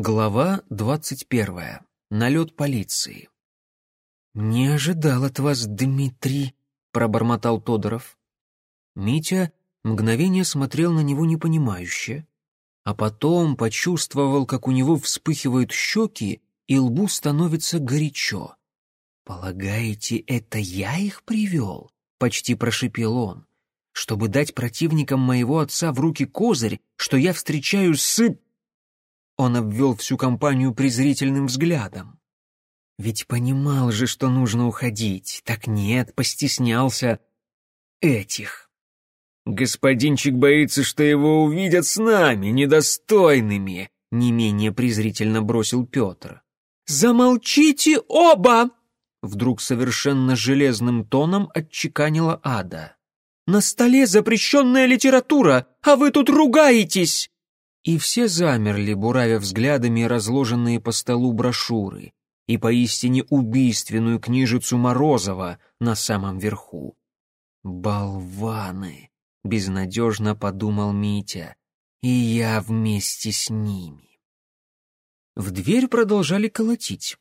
Глава двадцать первая. Налет полиции. «Не ожидал от вас, Дмитрий», — пробормотал Тодоров. Митя мгновение смотрел на него непонимающе, а потом почувствовал, как у него вспыхивают щеки и лбу становится горячо. «Полагаете, это я их привел?» — почти прошипел он. «Чтобы дать противникам моего отца в руки козырь, что я встречаюсь с...» Он обвел всю компанию презрительным взглядом. Ведь понимал же, что нужно уходить. Так нет, постеснялся этих. Господинчик боится, что его увидят с нами, недостойными, не менее презрительно бросил Петр. «Замолчите оба!» Вдруг совершенно железным тоном отчеканила Ада. «На столе запрещенная литература, а вы тут ругаетесь!» И все замерли, буравя взглядами разложенные по столу брошюры и поистине убийственную книжицу Морозова на самом верху. «Болваны!» — безнадежно подумал Митя. «И я вместе с ними». В дверь продолжали колотить.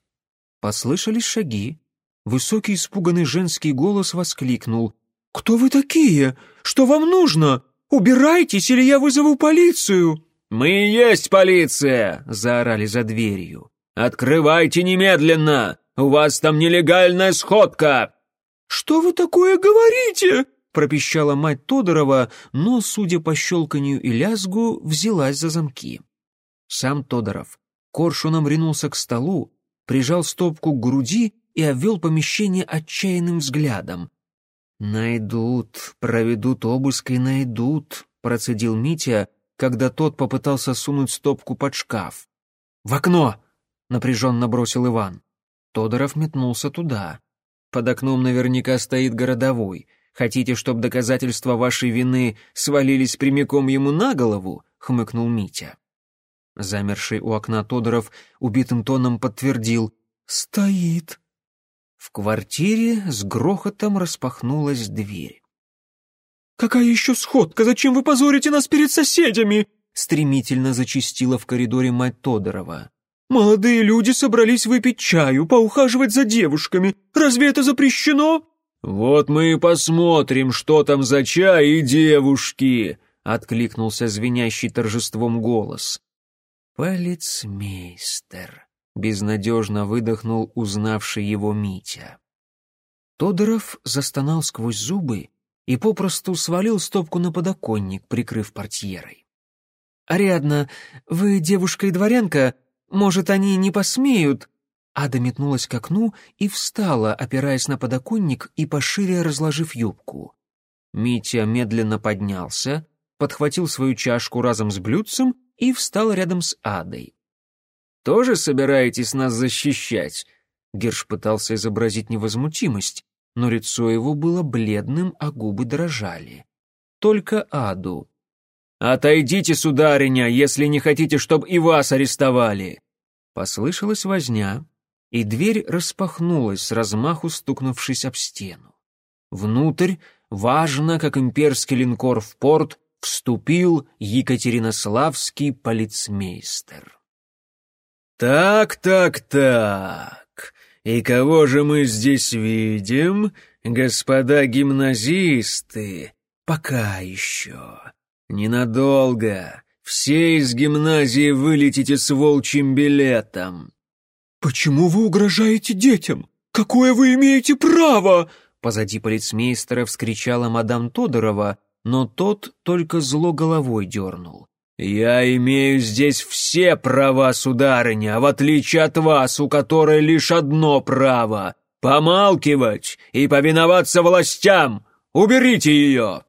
Послышались шаги. Высокий испуганный женский голос воскликнул. «Кто вы такие? Что вам нужно? Убирайтесь, или я вызову полицию!» «Мы и есть полиция!» — заорали за дверью. «Открывайте немедленно! У вас там нелегальная сходка!» «Что вы такое говорите?» — пропищала мать Тодорова, но, судя по щелканью и лязгу, взялась за замки. Сам Тодоров коршуном ринулся к столу, прижал стопку к груди и обвел помещение отчаянным взглядом. «Найдут, проведут обыск и найдут», — процедил Митя, когда тот попытался сунуть стопку под шкаф. «В окно!» — напряженно бросил Иван. Тодоров метнулся туда. «Под окном наверняка стоит городовой. Хотите, чтобы доказательства вашей вины свалились прямиком ему на голову?» — хмыкнул Митя. Замерший у окна Тодоров убитым тоном подтвердил «Стоит». В квартире с грохотом распахнулась дверь. «Какая еще сходка? Зачем вы позорите нас перед соседями?» Стремительно зачистила в коридоре мать Тодорова. «Молодые люди собрались выпить чаю, поухаживать за девушками. Разве это запрещено?» «Вот мы и посмотрим, что там за чай и девушки!» — откликнулся звенящий торжеством голос. «Полицмейстер», — безнадежно выдохнул узнавший его Митя. Тодоров застонал сквозь зубы и попросту свалил стопку на подоконник, прикрыв портьерой. «Ариадна, вы девушка и дворянка? Может, они не посмеют?» Ада метнулась к окну и встала, опираясь на подоконник и пошире разложив юбку. Митя медленно поднялся, подхватил свою чашку разом с блюдцем и встал рядом с Адой. «Тоже собираетесь нас защищать?» Герш пытался изобразить невозмутимость, но лицо его было бледным, а губы дрожали. Только Аду. «Отойдите, сударыня, если не хотите, чтобы и вас арестовали!» Послышалась возня, и дверь распахнулась, с размаху стукнувшись об стену. Внутрь, важно, как имперский линкор в порт, вступил Екатеринославский полицмейстер. «Так, так, так. «И кого же мы здесь видим, господа гимназисты? Пока еще. Ненадолго. Все из гимназии вылетите с волчьим билетом». «Почему вы угрожаете детям? Какое вы имеете право?» Позади полицмейстера вскричала мадам Тодорова, но тот только зло головой дернул. «Я имею здесь все права, сударыня, в отличие от вас, у которой лишь одно право — помалкивать и повиноваться властям. Уберите ее!»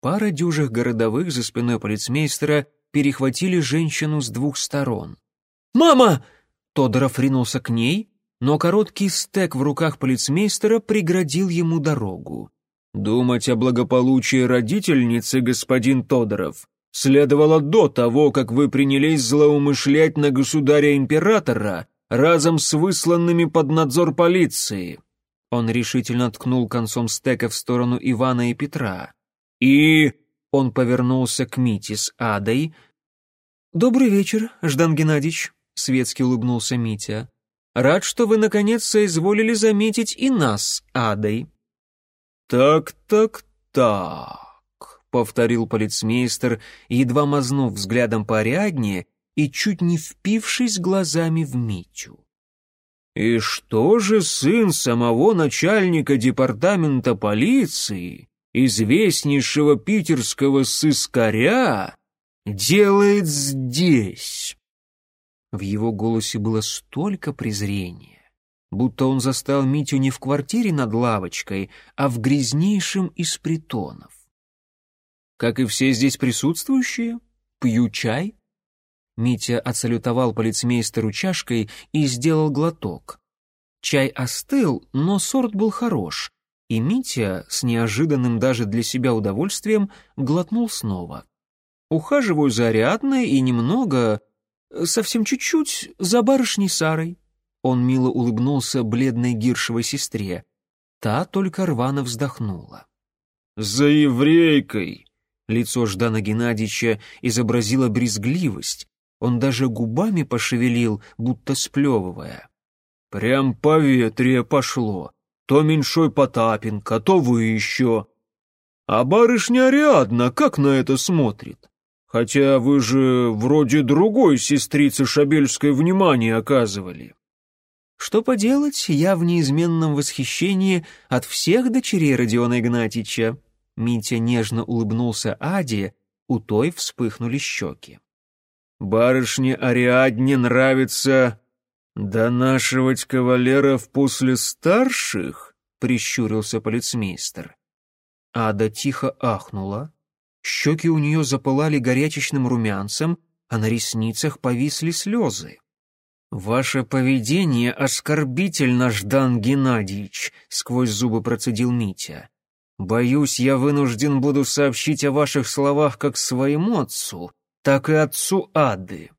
Пара дюжих городовых за спиной полицмейстера перехватили женщину с двух сторон. «Мама!» Тодоров ринулся к ней, но короткий стек в руках полицмейстера преградил ему дорогу. «Думать о благополучии родительницы, господин Тодоров, следовало до того, как вы принялись злоумышлять на государя-императора разом с высланными под надзор полиции». Он решительно ткнул концом стека в сторону Ивана и Петра. «И...» — он повернулся к Мите с Адой. «Добрый вечер, Ждан Геннадьевич», — светски улыбнулся Митя. «Рад, что вы наконец соизволили заметить и нас, Адой». «Так, так, так», — повторил полицмейстер, едва мазнув взглядом по Ариадне и чуть не впившись глазами в Митю. «И что же сын самого начальника департамента полиции, известнейшего питерского сыскаря, делает здесь?» В его голосе было столько презрения, будто он застал Митю не в квартире над лавочкой, а в грязнейшем из притонов. «Как и все здесь присутствующие, пью чай?» Митя отсалютовал полицмейстеру чашкой и сделал глоток. Чай остыл, но сорт был хорош, и Митя, с неожиданным даже для себя удовольствием, глотнул снова. «Ухаживаю за Ариадной и немного, совсем чуть-чуть, за барышней Сарой». Он мило улыбнулся бледной Гиршевой сестре. Та только рвано вздохнула. «За еврейкой!» Лицо Ждана Геннадьевича изобразило брезгливость. Он даже губами пошевелил, будто сплевывая. «Прям поветрие пошло. То меньшой Потапенко, то вы еще. А барышня Ариадна как на это смотрит? Хотя вы же вроде другой сестрицы Шабельской внимание оказывали». Что поделать, я в неизменном восхищении от всех дочерей Родиона Игнатьича. Митя нежно улыбнулся Аде, у той вспыхнули щеки. «Барышне Ариадне нравится донашивать кавалеров после старших?» — прищурился полицмейстер. Ада тихо ахнула. Щеки у нее запылали горячечным румянцем, а на ресницах повисли слезы. «Ваше поведение оскорбительно, Ждан Геннадьевич», — сквозь зубы процедил Митя. «Боюсь, я вынужден буду сообщить о ваших словах как своему отцу, так и отцу Ады.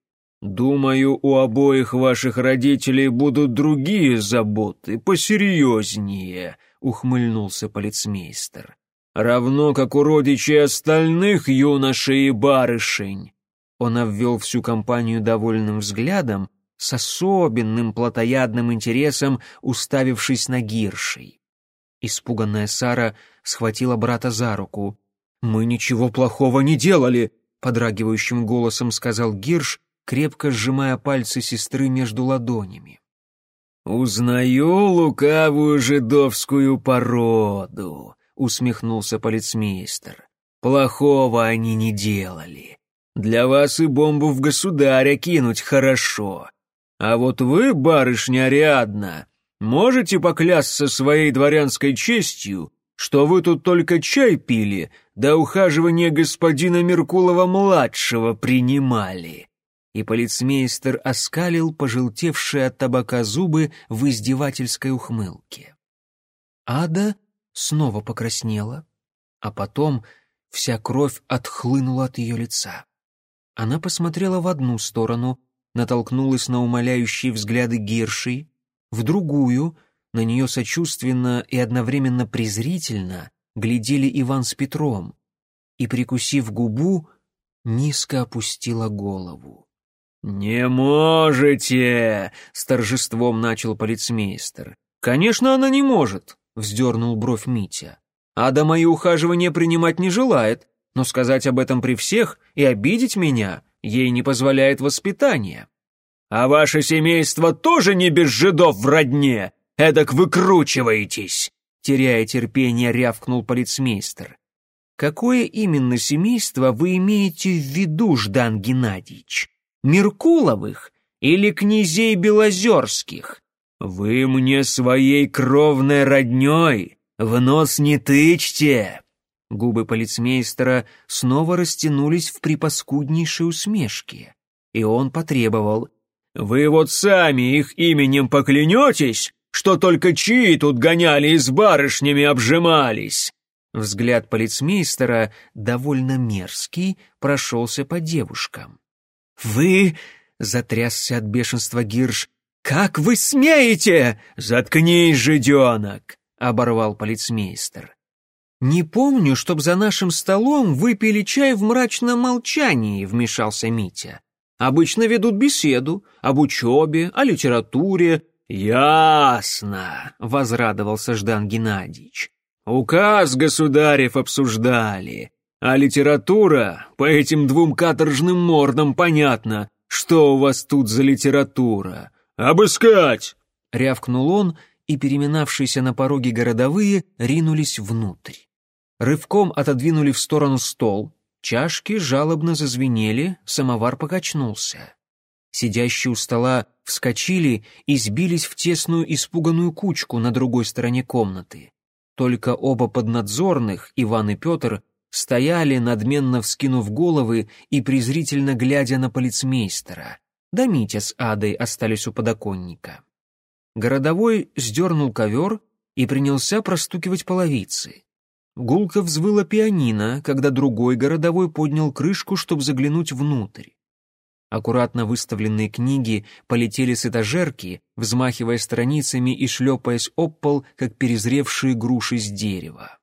Думаю, у обоих ваших родителей будут другие заботы, посерьезнее», — ухмыльнулся полицмейстер. «Равно как у родичей остальных юношей и барышень». Он обвел всю компанию довольным взглядом, с особенным плотоядным интересом уставившись на Гиршей. Испуганная Сара схватила брата за руку. «Мы ничего плохого не делали!» — подрагивающим голосом сказал Гирш, крепко сжимая пальцы сестры между ладонями. «Узнаю лукавую жидовскую породу», — усмехнулся полицмейстер. «Плохого они не делали. Для вас и бомбу в государя кинуть хорошо. А вот вы, барышня Ариадна, можете поклясться своей дворянской честью, что вы тут только чай пили, да ухаживание господина Меркулова-младшего принимали». И полицмейстер оскалил пожелтевшие от табака зубы в издевательской ухмылке. Ада снова покраснела, а потом вся кровь отхлынула от ее лица. Она посмотрела в одну сторону, натолкнулась на умоляющие взгляды Гирши, в другую, на нее сочувственно и одновременно презрительно глядели Иван с Петром, и, прикусив губу, низко опустила голову. «Не можете!» — с торжеством начал полицмейстер. «Конечно, она не может!» — вздернул бровь Митя. «Ада мои ухаживания принимать не желает, но сказать об этом при всех и обидеть меня ей не позволяет воспитание. А ваше семейство тоже не без жидов в родне, эдак выкручиваетесь!» Теряя терпение, рявкнул полицмейстер. «Какое именно семейство вы имеете в виду, Ждан Геннадьевич? Меркуловых или князей Белозерских?» «Вы мне своей кровной родней в нос не тычьте!» Губы полицмейстера снова растянулись в припаскуднейшей усмешке, и он потребовал. «Вы вот сами их именем поклянетесь, что только чьи тут гоняли и с барышнями обжимались?» Взгляд полицмейстера, довольно мерзкий, прошелся по девушкам. «Вы...» — затрясся от бешенства Гирш. «Как вы смеете?» «Заткнись, жиденок!» — оборвал полицмейстер. «Не помню, чтоб за нашим столом выпили чай в мрачном молчании», — вмешался Митя. Обычно ведут беседу об учебе, о литературе». «Ясно», — возрадовался Ждан Геннадьевич. «Указ государев обсуждали, а литература по этим двум каторжным мордам понятно, что у вас тут за литература. Обыскать!» — рявкнул он, и переминавшиеся на пороге городовые ринулись внутрь. Рывком отодвинули в сторону стол, чашки жалобно зазвенели, самовар покачнулся. Сидящие у стола вскочили и сбились в тесную испуганную кучку на другой стороне комнаты. Только оба поднадзорных, Иван и Петр, стояли, надменно вскинув головы и презрительно глядя на полицмейстера. Да Митя с Адой остались у подоконника. Городовой сдернул ковер и принялся простукивать половицы. Гулко взвыла пианино, когда другой городовой поднял крышку, чтобы заглянуть внутрь. Аккуратно выставленные книги полетели с этажерки, взмахивая страницами и шлепаясь об пол, как перезревшие груши с дерева.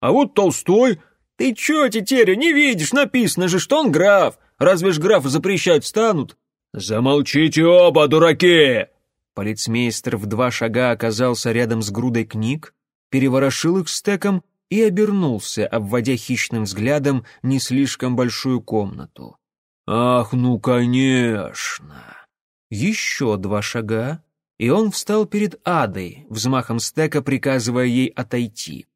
«А вот Толстой! Ты чё, тетеря, не видишь? Написано же, что он граф! Разве ж графа запрещать станут?» «Замолчите оба, дураки!» Полицмейстер в два шага оказался рядом с грудой книг, переворошил их стеком и обернулся, обводя хищным взглядом не слишком большую комнату. «Ах, ну, конечно!» Еще два шага, и он встал перед Адой, взмахом стека приказывая ей отойти.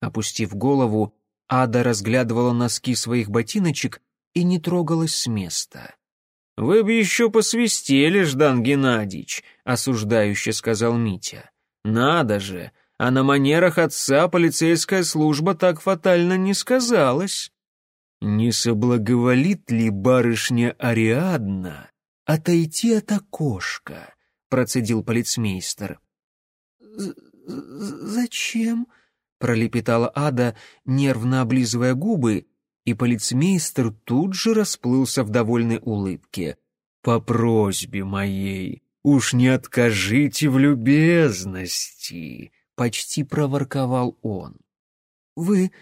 Опустив голову, Ада разглядывала носки своих ботиночек и не трогалась с места. «Вы бы еще посвистели, Ждан Геннадьевич», — осуждающе сказал Митя. «Надо же, а на манерах отца полицейская служба так фатально не сказалась». «Не соблаговолит ли барышня Ариадна отойти от окошка?» — процедил полицмейстер. «Зачем?» — пролепетала Ада, нервно облизывая губы, и полицмейстер тут же расплылся в довольной улыбке. «По просьбе моей, уж не откажите в любезности!» — почти проворковал он. «Вы...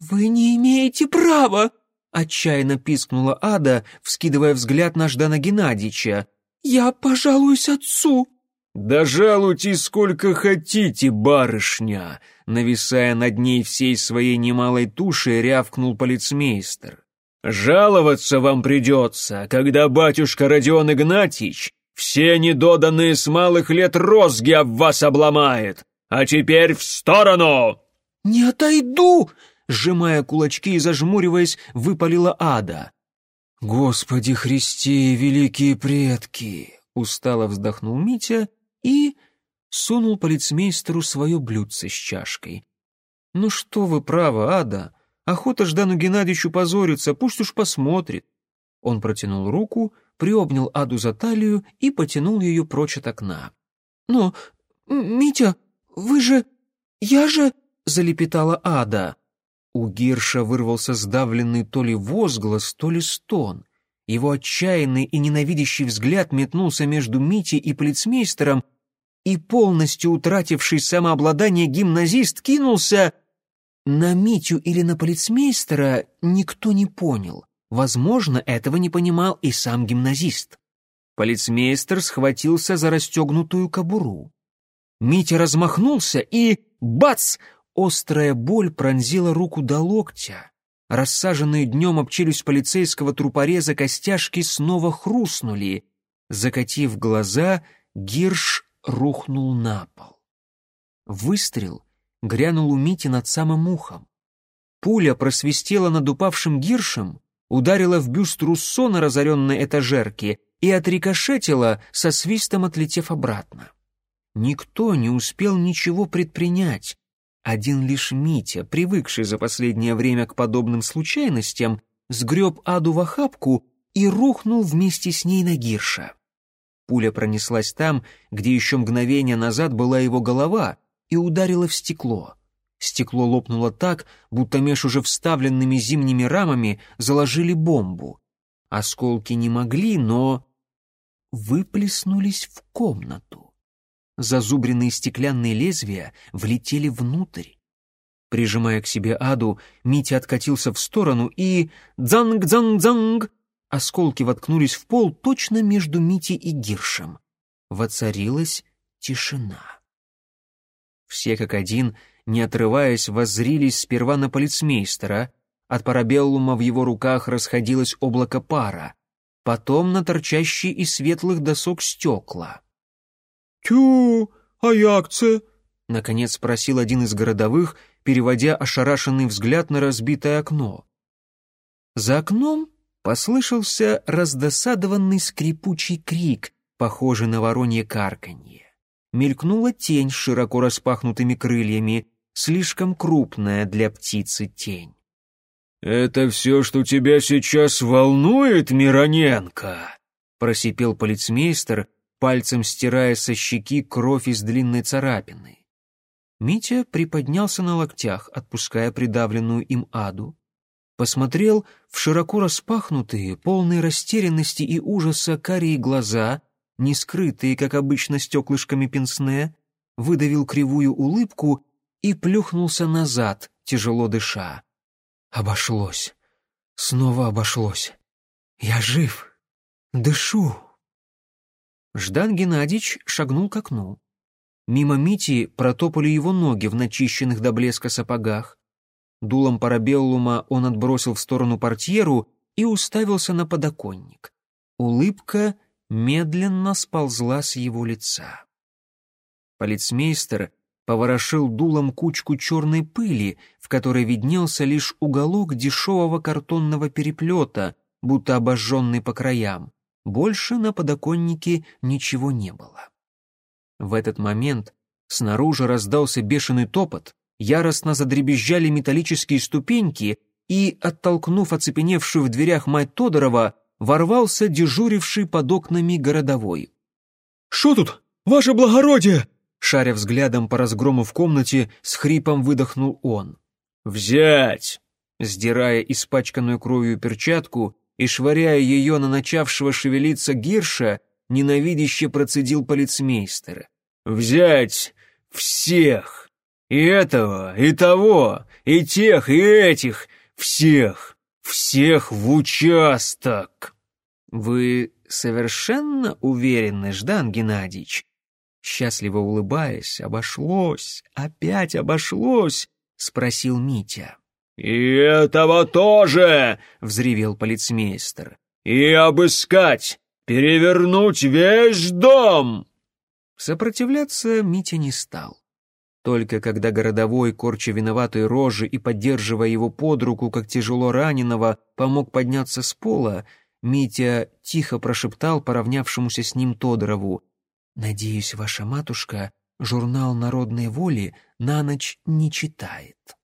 вы не имеете права!» — отчаянно пискнула Ада, вскидывая взгляд на Ждана Геннадьевича. «Я пожалуюсь отцу!» «Да жалуйте сколько хотите, барышня!» Нависая над ней всей своей немалой тушей, рявкнул полицмейстер. «Жаловаться вам придется, когда батюшка Родион Игнатьич все недоданные с малых лет розги об вас обломает! А теперь в сторону!» «Не отойду!» — сжимая кулачки и зажмуриваясь, выпалила ада. «Господи Христе, великие предки!» — устало вздохнул Митя и сунул полицмейстеру свое блюдце с чашкой. «Ну что вы, право, ада! Охота Ждану Геннадьевичу позориться, пусть уж посмотрит!» Он протянул руку, приобнял Аду за талию и потянул ее прочь от окна. «Но, Митя, вы же... я же...» — залепетала Ада. У Гирша вырвался сдавленный то ли возглас, то ли стон. Его отчаянный и ненавидящий взгляд метнулся между Митей и полицмейстером, и полностью утративший самообладание гимназист кинулся... На Митю или на полицмейстера никто не понял. Возможно, этого не понимал и сам гимназист. Полицмейстер схватился за расстегнутую кобуру. Митя размахнулся и... Бац! Острая боль пронзила руку до локтя. Рассаженные днем об челюсть полицейского трупореза костяшки снова хрустнули. Закатив глаза, Гирш рухнул на пол. Выстрел грянул у Мити над самым ухом. Пуля просвистела над упавшим гиршем, ударила в бюст Руссо на разоренной этажерке и отрикошетила, со свистом отлетев обратно. Никто не успел ничего предпринять. Один лишь Митя, привыкший за последнее время к подобным случайностям, сгреб Аду в охапку и рухнул вместе с ней на Гирша. Пуля пронеслась там, где еще мгновение назад была его голова, и ударила в стекло. Стекло лопнуло так, будто меж уже вставленными зимними рамами заложили бомбу. Осколки не могли, но... выплеснулись в комнату. Зазубренные стеклянные лезвия влетели внутрь. Прижимая к себе Аду, Митя откатился в сторону и... «Дзанг-дзанг-дзанг!» осколки воткнулись в пол точно между Митей и Гиршем. Воцарилась тишина. Все как один, не отрываясь, воззрились сперва на полицмейстера. От парабеллума в его руках расходилось облако пара. Потом на торчащие из светлых досок стекла. «Тю, а як це?» — наконец спросил один из городовых, переводя ошарашенный взгляд на разбитое окно. За окном послышался раздосадованный скрипучий крик, похожий на воронье карканье. Мелькнула тень с широко распахнутыми крыльями, слишком крупная для птицы тень. «Это все, что тебя сейчас волнует, Мироненко?» — просипел полицмейстер, пальцем стирая со щеки кровь из длинной царапины. Митя приподнялся на локтях, отпуская придавленную им аду, посмотрел в широко распахнутые, полные растерянности и ужаса карие глаза, не скрытые, как обычно, стеклышками пенсне, выдавил кривую улыбку и плюхнулся назад, тяжело дыша. Обошлось. Снова обошлось. Я жив. Дышу. Ждан Геннадьевич шагнул к окну. Мимо Мити протопали его ноги в начищенных до блеска сапогах. Дулом парабеллума он отбросил в сторону портьеру и уставился на подоконник. Улыбка медленно сползла с его лица. Полицмейстер поворошил дулом кучку черной пыли, в которой виднелся лишь уголок дешевого картонного переплета, будто обожженный по краям. Больше на подоконнике ничего не было. В этот момент снаружи раздался бешеный топот, яростно задребезжали металлические ступеньки, и, оттолкнув оцепеневшую в дверях мать Тодорова, ворвался дежуривший под окнами городовой. «Что тут, ваше благородие?» Шаря взглядом по разгрому в комнате, с хрипом выдохнул он. «Взять!» Сдирая испачканную кровью перчатку и швыряя ее на начавшего шевелиться Гирша, ненавидяще процедил полицмейстер. «Взять всех! И этого, и того, и тех, и этих, всех, всех в участок!» «Вы совершенно уверены, Ждан Геннадьевич?» Счастливо улыбаясь, обошлось, опять обошлось, спросил Митя. «И этого тоже!» — взревел полицмейстер. «И обыскать! Перевернуть весь дом!» Сопротивляться Митя не стал. Только когда городовой, корча виноватой рожи и поддерживая его под руку, как тяжело раненого, помог подняться с пола, Митя тихо прошептал поравнявшемуся с ним Тодорову. «Надеюсь, ваша матушка журнал народной воли на ночь не читает».